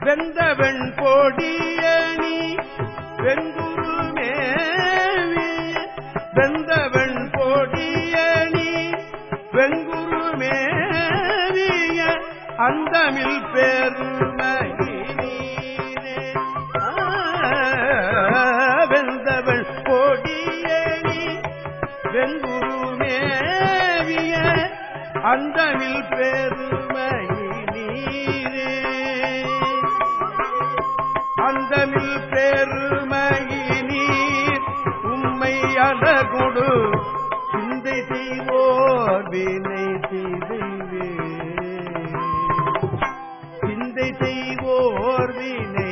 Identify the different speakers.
Speaker 1: வெந்தவன் கோடியணி வெங்குருமே வெந்தவன் கோடியணி வெங்குருமேவிய அந்தமில் பெருமகினீரே வெந்தவள் கோடியணி வெங்குருமேவிய அந்தமில் பெருமகினீரே அந்தமில் பெருமகினீர் உம்மை அலகுடு சிந்தை செய்வோர் வினை செய்தே சிந்தை செய்வோர் வினை